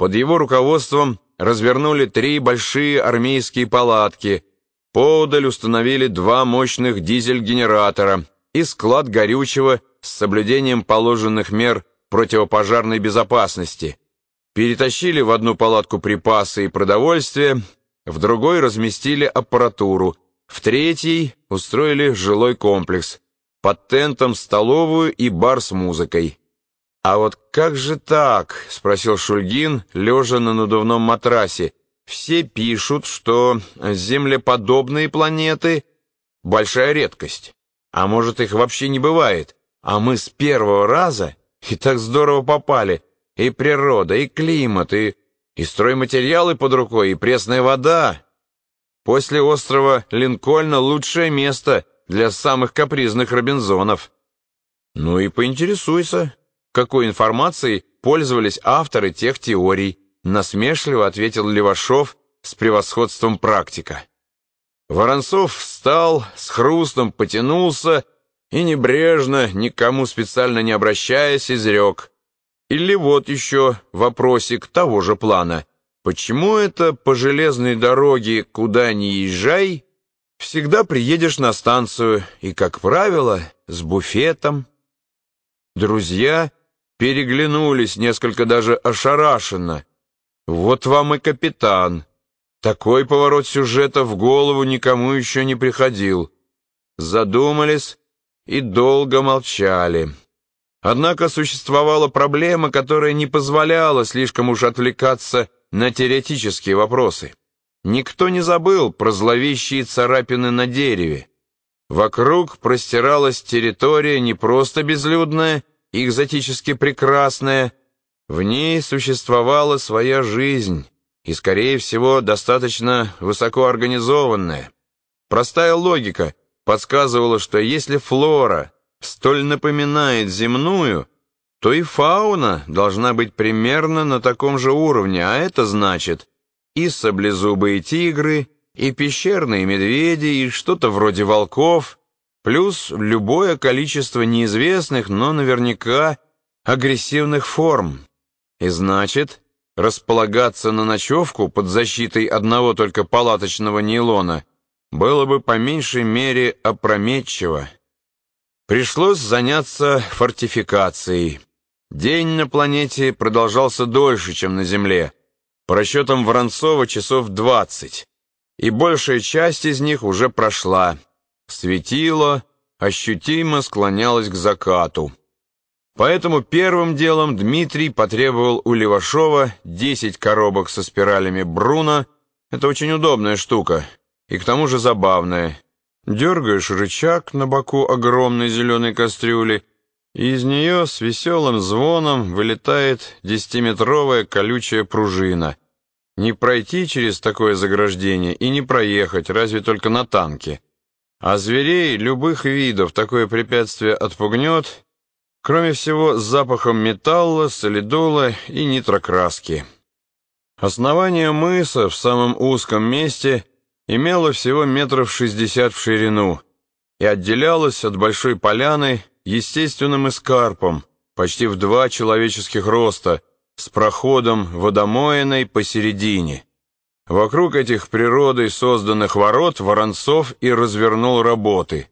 Под его руководством развернули три большие армейские палатки, поодаль установили два мощных дизель-генератора и склад горючего с соблюдением положенных мер противопожарной безопасности. Перетащили в одну палатку припасы и продовольствие, в другой разместили аппаратуру, в третьей устроили жилой комплекс, под тентом столовую и бар с музыкой. «А вот как же так?» — спросил Шульгин, лежа на надувном матрасе. «Все пишут, что землеподобные планеты — большая редкость. А может, их вообще не бывает. А мы с первого раза и так здорово попали. И природа, и климат, и, и стройматериалы под рукой, и пресная вода. После острова Линкольна лучшее место для самых капризных Робинзонов». «Ну и поинтересуйся», какой информацией пользовались авторы тех теорий, насмешливо ответил Левашов с превосходством практика. Воронцов встал, с хрустом потянулся и небрежно, никому специально не обращаясь, изрек. Или вот еще вопросик того же плана. Почему это по железной дороге, куда ни езжай, всегда приедешь на станцию и, как правило, с буфетом? Друзья переглянулись несколько даже ошарашенно. Вот вам и капитан. Такой поворот сюжета в голову никому еще не приходил. Задумались и долго молчали. Однако существовала проблема, которая не позволяла слишком уж отвлекаться на теоретические вопросы. Никто не забыл про зловещие царапины на дереве. Вокруг простиралась территория не просто безлюдная, экзотически прекрасная, в ней существовала своя жизнь и, скорее всего, достаточно высокоорганизованная. Простая логика подсказывала, что если флора столь напоминает земную, то и фауна должна быть примерно на таком же уровне, а это значит и саблезубые тигры, и пещерные медведи, и что-то вроде волков — плюс любое количество неизвестных, но наверняка агрессивных форм. И значит, располагаться на ночевку под защитой одного только палаточного нейлона было бы по меньшей мере опрометчиво. Пришлось заняться фортификацией. День на планете продолжался дольше, чем на Земле. По расчетам Воронцова часов 20, и большая часть из них уже прошла. Светило ощутимо склонялось к закату. Поэтому первым делом Дмитрий потребовал у Левашова 10 коробок со спиралями Бруно. Это очень удобная штука и к тому же забавная. Дергаешь рычаг на боку огромной зеленой кастрюли, и из нее с веселым звоном вылетает десятиметровая колючая пружина. Не пройти через такое заграждение и не проехать, разве только на танке. А зверей любых видов такое препятствие отпугнет, кроме всего с запахом металла, солидола и нитрокраски. Основание мыса в самом узком месте имело всего метров шестьдесят в ширину и отделялось от большой поляны естественным эскарпом, почти в два человеческих роста, с проходом водомоиной посередине. Вокруг этих природой созданных ворот Воронцов и развернул работы.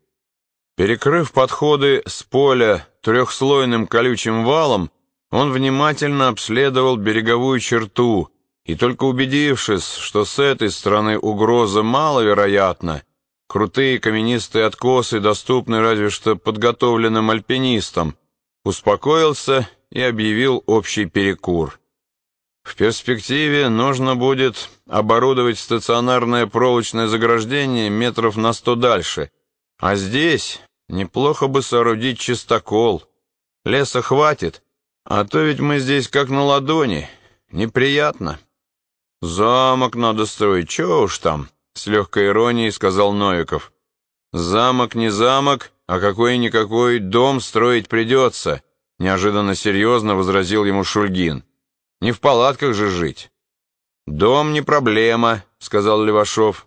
Перекрыв подходы с поля трехслойным колючим валом, он внимательно обследовал береговую черту и только убедившись, что с этой стороны угроза маловероятна, крутые каменистые откосы доступны разве что подготовленным альпинистам, успокоился и объявил общий перекур. В перспективе нужно будет оборудовать стационарное проволочное заграждение метров на сто дальше. А здесь неплохо бы соорудить чистокол. Леса хватит, а то ведь мы здесь как на ладони. Неприятно. Замок надо строить, чего уж там, с легкой иронией сказал Новиков. Замок не замок, а какой-никакой дом строить придется, неожиданно серьезно возразил ему Шульгин. Не в палатках же жить. «Дом не проблема», — сказал Левашов.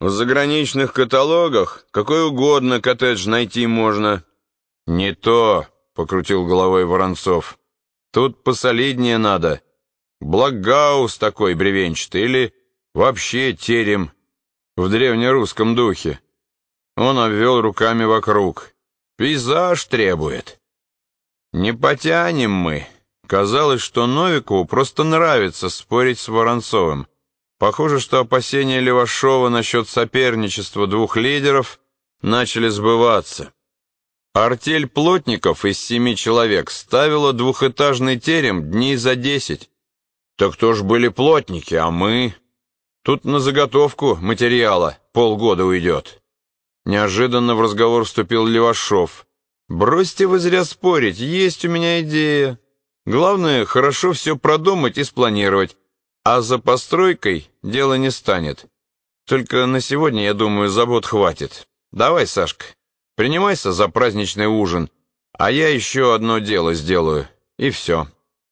«В заграничных каталогах какой угодно коттедж найти можно». «Не то», — покрутил головой Воронцов. «Тут посолиднее надо. Благаус такой бревенчатый или вообще терем в древнерусском духе. Он обвел руками вокруг. Пейзаж требует. Не потянем мы. Казалось, что Новикову просто нравится спорить с Воронцовым. Похоже, что опасения Левашова насчет соперничества двух лидеров начали сбываться. Артель плотников из семи человек ставила двухэтажный терем дней за десять. Так кто ж были плотники, а мы? Тут на заготовку материала полгода уйдет. Неожиданно в разговор вступил Левашов. «Бросьте вы зря спорить, есть у меня идея. Главное, хорошо все продумать и спланировать, а за постройкой дело не станет. Только на сегодня, я думаю, забот хватит. Давай, Сашка, принимайся за праздничный ужин, а я еще одно дело сделаю, и все».